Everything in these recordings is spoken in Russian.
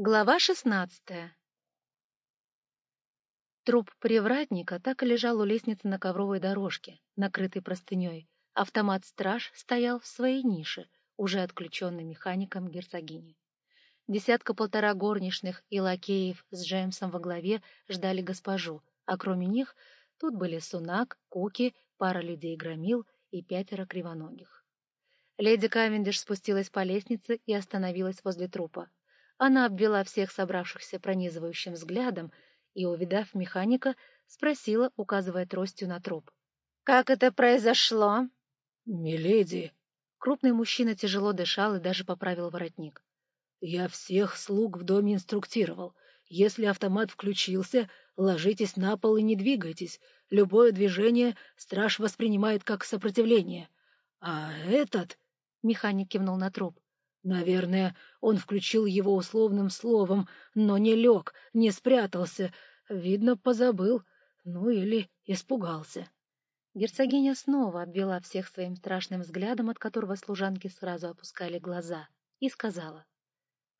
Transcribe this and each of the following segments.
Глава шестнадцатая Труп привратника так и лежал у лестницы на ковровой дорожке, накрытой простыней. Автомат-страж стоял в своей нише, уже отключенный механиком герцогини. Десятка-полтора горничных и лакеев с Джеймсом во главе ждали госпожу, а кроме них тут были Сунак, Куки, пара людей-громил и пятеро кривоногих. Леди Кавендиш спустилась по лестнице и остановилась возле трупа. Она обвела всех собравшихся пронизывающим взглядом и, увидав механика, спросила, указывая тростью на труп. «Как это произошло?» «Миледи!» Крупный мужчина тяжело дышал и даже поправил воротник. «Я всех слуг в доме инструктировал. Если автомат включился, ложитесь на пол и не двигайтесь. Любое движение страж воспринимает как сопротивление. А этот...» — механик кивнул на труп. Наверное, он включил его условным словом, но не лег, не спрятался. Видно, позабыл. Ну или испугался. Герцогиня снова обвела всех своим страшным взглядом, от которого служанки сразу опускали глаза, и сказала.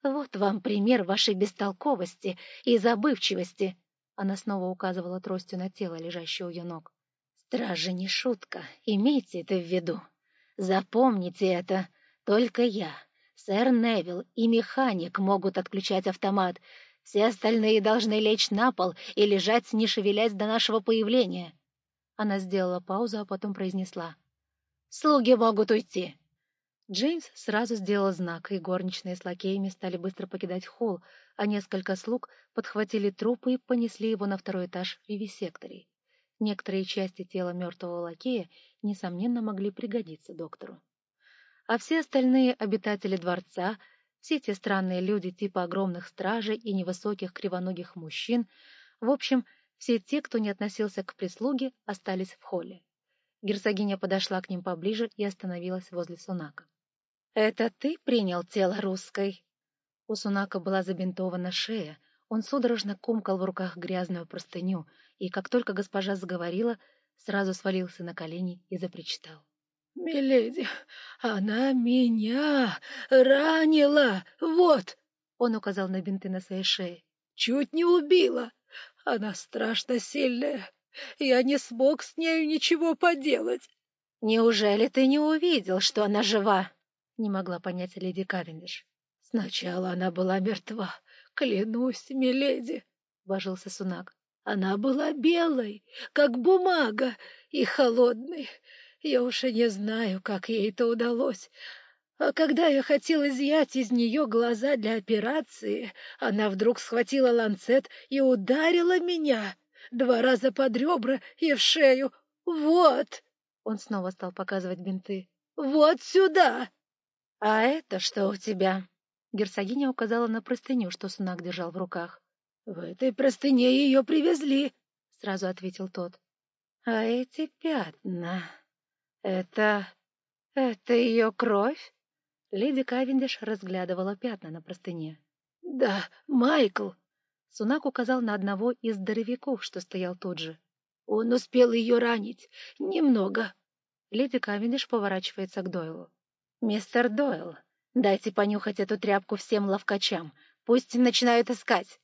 «Вот вам пример вашей бестолковости и забывчивости!» Она снова указывала тростью на тело, лежащее у ее ног. «Стражи не шутка, имейте это в виду. Запомните это, только я, Сэр Невилл и механик могут отключать автомат. Все остальные должны лечь на пол и лежать, не шевелясь до нашего появления. Она сделала паузу, а потом произнесла. «Слуги могут уйти». Джеймс сразу сделал знак, и горничные с лакеями стали быстро покидать холл, а несколько слуг подхватили трупы и понесли его на второй этаж вивисекторий. Некоторые части тела мертвого лакея, несомненно, могли пригодиться доктору а все остальные обитатели дворца, все те странные люди типа огромных стражей и невысоких кривоногих мужчин, в общем, все те, кто не относился к прислуге, остались в холле. Герцогиня подошла к ним поближе и остановилась возле Сунака. «Это ты принял тело русской?» У Сунака была забинтована шея, он судорожно комкал в руках грязную простыню, и как только госпожа заговорила, сразу свалился на колени и запричитал. «Миледи, она меня ранила! Вот!» Он указал на бинты на своей шее. «Чуть не убила! Она страшно сильная! Я не смог с нею ничего поделать!» «Неужели ты не увидел, что она жива?» Не могла понять леди Кавендиш. «Сначала она была мертва, клянусь, миледи!» — божился Сунак. «Она была белой, как бумага, и холодной. Я уж и не знаю, как ей это удалось. А когда я хотел изъять из нее глаза для операции, она вдруг схватила ланцет и ударила меня два раза под ребра и в шею. Вот! Он снова стал показывать бинты. Вот сюда! А это что у тебя? Герцогиня указала на простыню, что Сунак держал в руках. В этой простыне ее привезли, сразу ответил тот. А эти пятна... «Это... это ее кровь?» Леди Кавендиш разглядывала пятна на простыне. «Да, Майкл!» Сунак указал на одного из здоровяков, что стоял тут же. «Он успел ее ранить. Немного». Леди Кавендиш поворачивается к Дойлу. «Мистер Дойл, дайте понюхать эту тряпку всем ловкачам. Пусть начинают искать».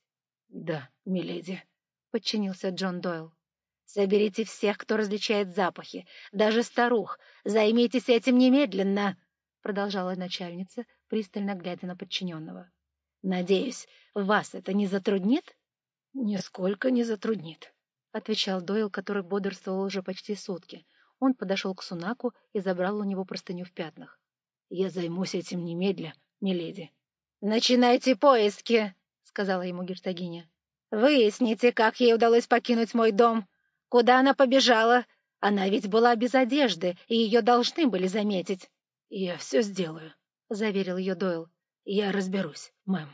«Да, миледи», — подчинился Джон Дойл. Соберите всех, кто различает запахи, даже старух. Займитесь этим немедленно, — продолжала начальница, пристально глядя на подчиненного. — Надеюсь, вас это не затруднит? — Нисколько не затруднит, — отвечал Дойл, который бодрствовал уже почти сутки. Он подошел к Сунаку и забрал у него простыню в пятнах. — Я займусь этим немедля, миледи. — Начинайте поиски, — сказала ему герцогиня. — Выясните, как ей удалось покинуть мой дом. Куда она побежала? Она ведь была без одежды, и ее должны были заметить. — Я все сделаю, — заверил ее Дойл. — Я разберусь, мэм.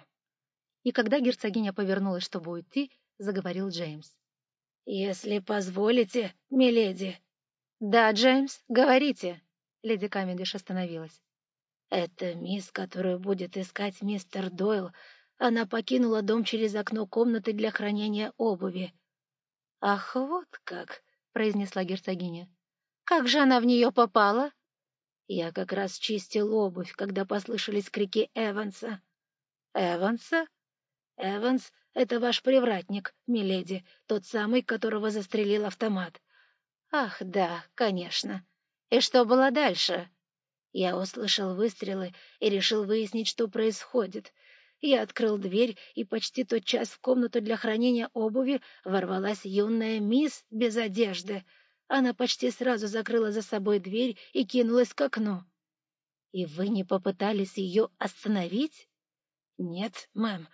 И когда герцогиня повернулась, чтобы уйти, заговорил Джеймс. — Если позволите, миледи. — Да, Джеймс, говорите. Леди Камендиш остановилась. — Это мисс, которую будет искать мистер Дойл. Она покинула дом через окно комнаты для хранения обуви. «Ах, вот как!» — произнесла герцогиня. «Как же она в нее попала?» «Я как раз чистил обувь, когда послышались крики Эванса». «Эванса?» Эванс — это ваш привратник, миледи, тот самый, которого застрелил автомат. Ах, да, конечно. И что было дальше? Я услышал выстрелы и решил выяснить, что происходит. Я открыл дверь, и почти тот час в комнату для хранения обуви ворвалась юная мисс без одежды. Она почти сразу закрыла за собой дверь и кинулась к окну. — И вы не попытались ее остановить? — Нет, мэм,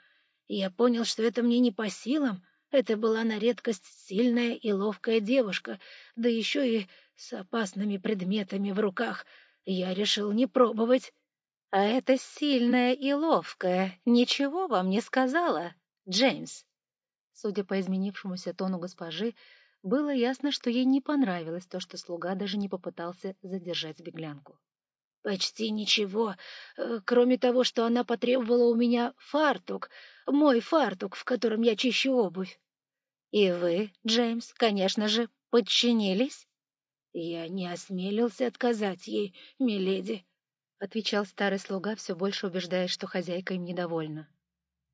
я понял, что это мне не по силам. Это была на редкость сильная и ловкая девушка, да еще и с опасными предметами в руках. Я решил не пробовать. — А это сильная и ловкая ничего вам не сказала, Джеймс? Судя по изменившемуся тону госпожи, было ясно, что ей не понравилось то, что слуга даже не попытался задержать беглянку. «Почти ничего, э, кроме того, что она потребовала у меня фартук, мой фартук, в котором я чищу обувь. И вы, Джеймс, конечно же, подчинились? Я не осмелился отказать ей, миледи, — отвечал старый слуга, все больше убеждаясь, что хозяйка им недовольна.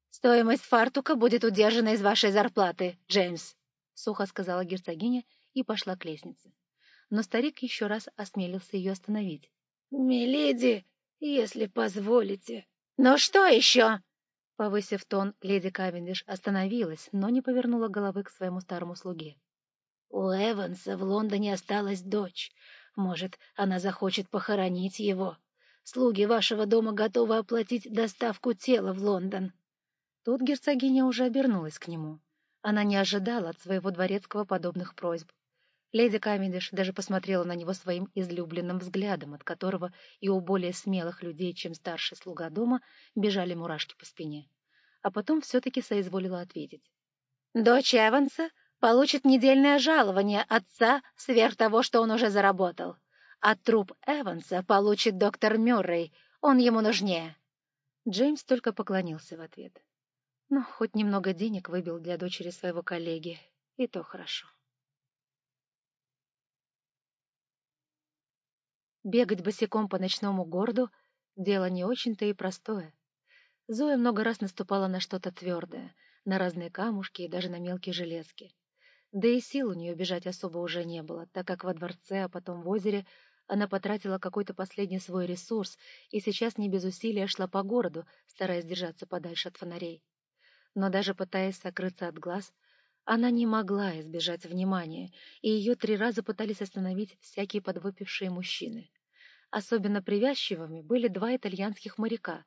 «Стоимость фартука будет удержана из вашей зарплаты, Джеймс», — сухо сказала герцогиня и пошла к лестнице. Но старик еще раз осмелился ее остановить. «Миледи, если позволите». «Ну что еще?» Повысив тон, леди Кавендиш остановилась, но не повернула головы к своему старому слуге. «У Эванса в Лондоне осталась дочь. Может, она захочет похоронить его. Слуги вашего дома готовы оплатить доставку тела в Лондон». Тут герцогиня уже обернулась к нему. Она не ожидала от своего дворецкого подобных просьб. Леди Камендиш даже посмотрела на него своим излюбленным взглядом, от которого и у более смелых людей, чем старший слуга дома, бежали мурашки по спине. А потом все-таки соизволила ответить. «Дочь Эванса получит недельное жалование отца сверх того, что он уже заработал. А труп Эванса получит доктор Мюррей, он ему нужнее». Джеймс только поклонился в ответ. Но хоть немного денег выбил для дочери своего коллеги, и то хорошо. Бегать босиком по ночному городу — дело не очень-то и простое. Зоя много раз наступала на что-то твердое, на разные камушки и даже на мелкие железки. Да и сил у нее бежать особо уже не было, так как во дворце, а потом в озере она потратила какой-то последний свой ресурс и сейчас не без усилия шла по городу, стараясь держаться подальше от фонарей. Но даже пытаясь сокрыться от глаз, она не могла избежать внимания, и ее три раза пытались остановить всякие подвыпившие мужчины. Особенно привязчивыми были два итальянских моряка.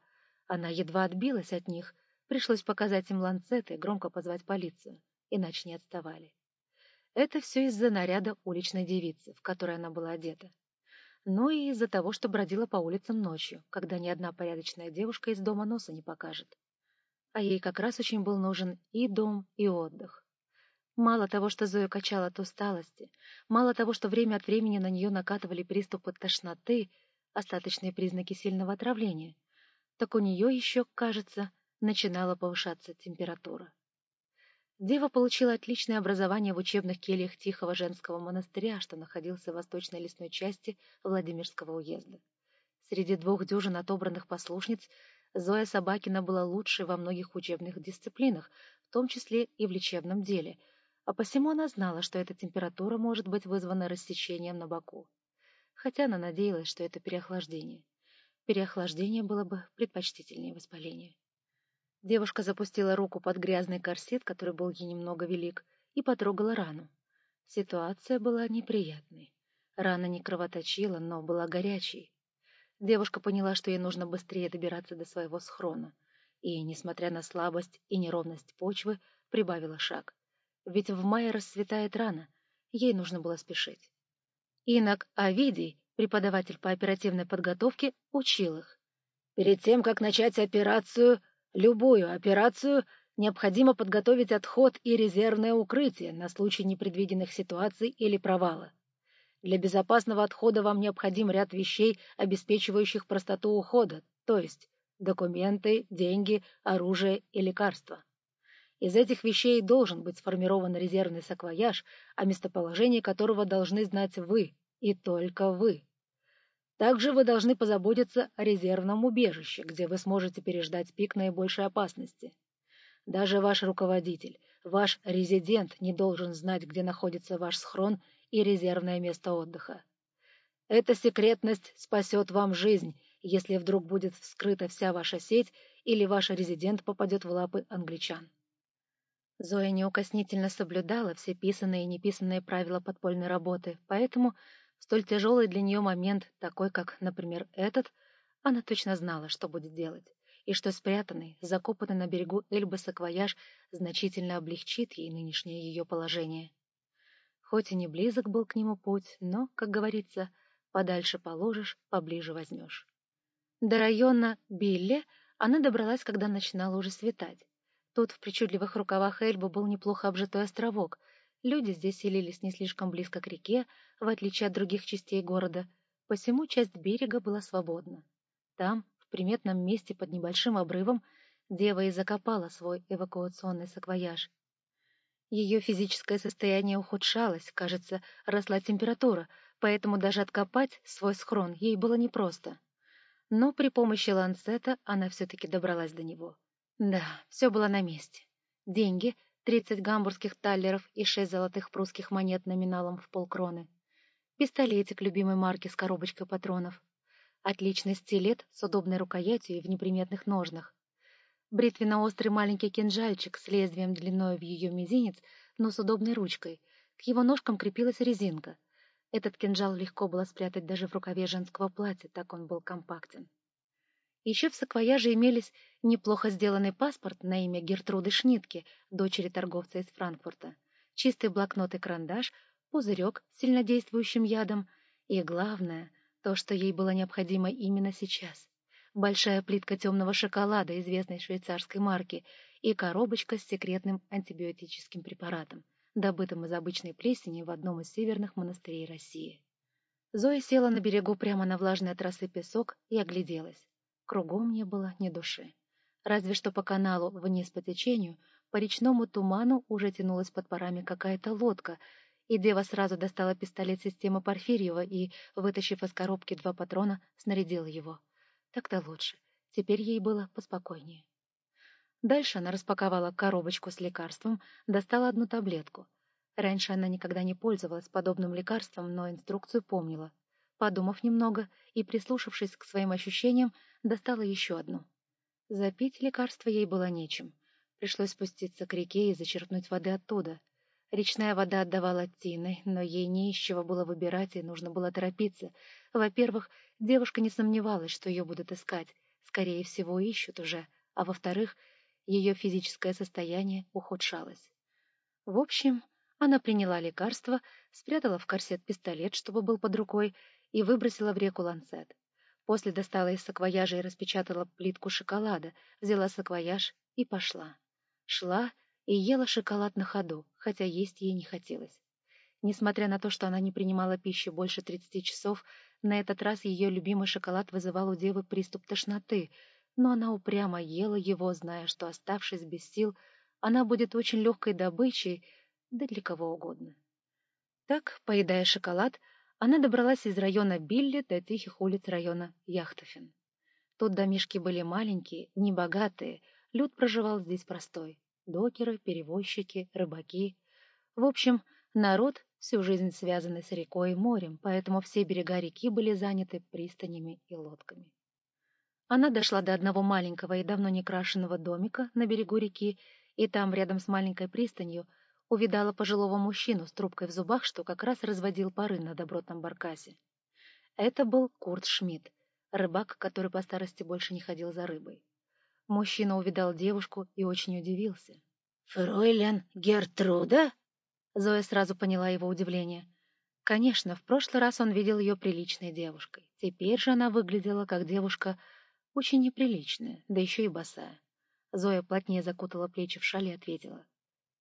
Она едва отбилась от них, пришлось показать им ланцеты и громко позвать полицию, иначе не отставали. Это все из-за наряда уличной девицы, в которой она была одета. Ну и из-за того, что бродила по улицам ночью, когда ни одна порядочная девушка из дома носа не покажет. А ей как раз очень был нужен и дом, и отдых. Мало того, что Зоя качала от усталости, мало того, что время от времени на нее накатывали приступы тошноты, остаточные признаки сильного отравления, так у нее еще, кажется, начинала повышаться температура. Дева получила отличное образование в учебных кельях Тихого женского монастыря, что находился в восточной лесной части Владимирского уезда. Среди двух дюжин отобранных послушниц Зоя Собакина была лучшей во многих учебных дисциплинах, в том числе и в лечебном деле — а посему она знала, что эта температура может быть вызвана рассечением на боку. Хотя она надеялась, что это переохлаждение. Переохлаждение было бы предпочтительнее воспаления. Девушка запустила руку под грязный корсет, который был ей немного велик, и потрогала рану. Ситуация была неприятной. Рана не кровоточила, но была горячей. Девушка поняла, что ей нужно быстрее добираться до своего схрона, и, несмотря на слабость и неровность почвы, прибавила шаг ведь в мае расцветает рано, ей нужно было спешить. Инок Авидий, преподаватель по оперативной подготовке, учил их. Перед тем, как начать операцию, любую операцию, необходимо подготовить отход и резервное укрытие на случай непредвиденных ситуаций или провала. Для безопасного отхода вам необходим ряд вещей, обеспечивающих простоту ухода, то есть документы, деньги, оружие и лекарства. Из этих вещей должен быть сформирован резервный саквояж, о местоположении которого должны знать вы, и только вы. Также вы должны позаботиться о резервном убежище, где вы сможете переждать пик наибольшей опасности. Даже ваш руководитель, ваш резидент не должен знать, где находится ваш схрон и резервное место отдыха. Эта секретность спасет вам жизнь, если вдруг будет вскрыта вся ваша сеть или ваш резидент попадет в лапы англичан. Зоя неукоснительно соблюдала все писанные и неписанные правила подпольной работы, поэтому столь тяжелый для нее момент, такой как, например, этот, она точно знала, что будет делать, и что спрятанный, закопанный на берегу Эльбы саквояж значительно облегчит ей нынешнее ее положение. Хоть и не близок был к нему путь, но, как говорится, подальше положишь, поближе возьмешь. До района Билле она добралась, когда начинало уже светать. Тут в причудливых рукавах Эльбы был неплохо обжитой островок. Люди здесь селились не слишком близко к реке, в отличие от других частей города, посему часть берега была свободна. Там, в приметном месте под небольшим обрывом, дева и закопала свой эвакуационный саквояж. Ее физическое состояние ухудшалось, кажется, росла температура, поэтому даже откопать свой схрон ей было непросто но при помощи ланцета она все-таки добралась до него. Да, все было на месте. Деньги, 30 гамбургских таллеров и 6 золотых прусских монет номиналом в полкроны. Пистолетик любимой марки с коробочкой патронов. Отличный стилет с удобной рукоятью и в неприметных ножнах. Бритвенно-острый маленький кинжальчик с лезвием длиной в ее мизинец, но с удобной ручкой. К его ножкам крепилась резинка — этот кинжал легко было спрятать даже в рукаве женского платья, так он был компактен. Еще в саквояже имелись неплохо сделанный паспорт на имя Гертруды Шнитке, дочери торговца из Франкфурта, чистый блокнот и карандаш, пузырек с сильнодействующим ядом и, главное, то, что ей было необходимо именно сейчас. Большая плитка темного шоколада известной швейцарской марки и коробочка с секретным антибиотическим препаратом — добытым из обычной плесени в одном из северных монастырей России. Зоя села на берегу прямо на влажный от песок и огляделась. Кругом не было ни души. Разве что по каналу вниз по течению, по речному туману уже тянулась под парами какая-то лодка, и дева сразу достала пистолет системы Порфирьева и, вытащив из коробки два патрона, снарядила его. Так-то лучше. Теперь ей было поспокойнее. Дальше она распаковала коробочку с лекарством, достала одну таблетку. Раньше она никогда не пользовалась подобным лекарством, но инструкцию помнила. Подумав немного и прислушавшись к своим ощущениям, достала еще одну. Запить лекарство ей было нечем. Пришлось спуститься к реке и зачерпнуть воды оттуда. Речная вода отдавала тиной, но ей не из чего было выбирать, и нужно было торопиться. Во-первых, девушка не сомневалась, что ее будут искать. Скорее всего, ищут уже. А во-вторых, ее физическое состояние ухудшалось. В общем, она приняла лекарство, спрятала в корсет пистолет, чтобы был под рукой, и выбросила в реку ланцет. После достала из саквояжа и распечатала плитку шоколада, взяла саквояж и пошла. Шла и ела шоколад на ходу, хотя есть ей не хотелось. Несмотря на то, что она не принимала пищи больше 30 часов, на этот раз ее любимый шоколад вызывал у девы приступ тошноты — но она упрямо ела его, зная, что, оставшись без сил, она будет очень легкой добычей, да для кого угодно. Так, поедая шоколад, она добралась из района Билли до тихих улиц района Яхтофен. Тут домишки были маленькие, небогатые, люд проживал здесь простой. Докеры, перевозчики, рыбаки. В общем, народ, всю жизнь связанный с рекой и морем, поэтому все берега реки были заняты пристанями и лодками. Она дошла до одного маленького и давно не крашенного домика на берегу реки, и там, рядом с маленькой пристанью, увидала пожилого мужчину с трубкой в зубах, что как раз разводил пары на добротном баркасе. Это был Курт Шмидт, рыбак, который по старости больше не ходил за рыбой. Мужчина увидал девушку и очень удивился. «Фройлен Гертруда?» Зоя сразу поняла его удивление. Конечно, в прошлый раз он видел ее приличной девушкой. Теперь же она выглядела как девушка очень неприличная, да еще и босая. Зоя плотнее закутала плечи в шале и ответила. —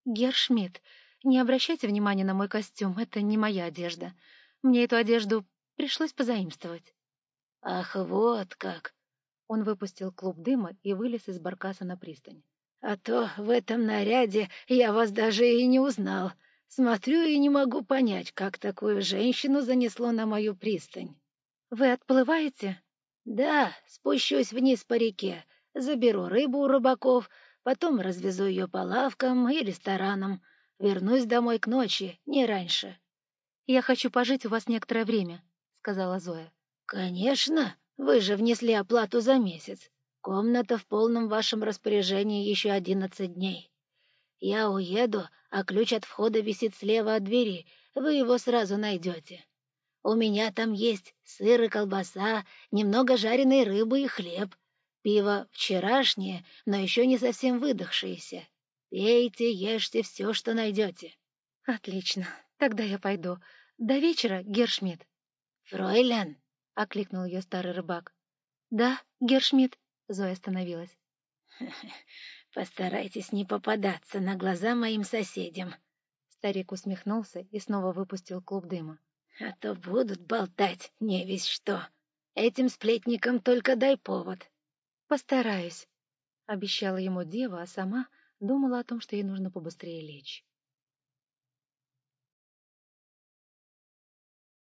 Гершмидт, не обращайте внимания на мой костюм, это не моя одежда. Мне эту одежду пришлось позаимствовать. — Ах, вот как! Он выпустил клуб дыма и вылез из баркаса на пристань. — А то в этом наряде я вас даже и не узнал. Смотрю и не могу понять, как такую женщину занесло на мою пристань. — Вы отплываете? Да, спущусь вниз по реке, заберу рыбу у рыбаков, Потом развезу ее по лавкам и ресторанам. Вернусь домой к ночи, не раньше. — Я хочу пожить у вас некоторое время, — сказала Зоя. — Конечно, вы же внесли оплату за месяц. Комната в полном вашем распоряжении еще одиннадцать дней. Я уеду, а ключ от входа висит слева от двери, вы его сразу найдете. У меня там есть сыр и колбаса, немного жареной рыбы и хлеб. Пиво вчерашнее, но еще не совсем выдохшееся. Пейте, ешьте все, что найдете. — Отлично, тогда я пойду. До вечера, Гершмидт. — Фройлян, — окликнул ее старый рыбак. — Да, Гершмидт, — Зоя остановилась. — Постарайтесь не попадаться на глаза моим соседям. Старик усмехнулся и снова выпустил клуб дыма. — А то будут болтать не весь что. Этим сплетникам только дай повод. — Постараюсь, — обещала ему дева, а сама думала о том, что ей нужно побыстрее лечь.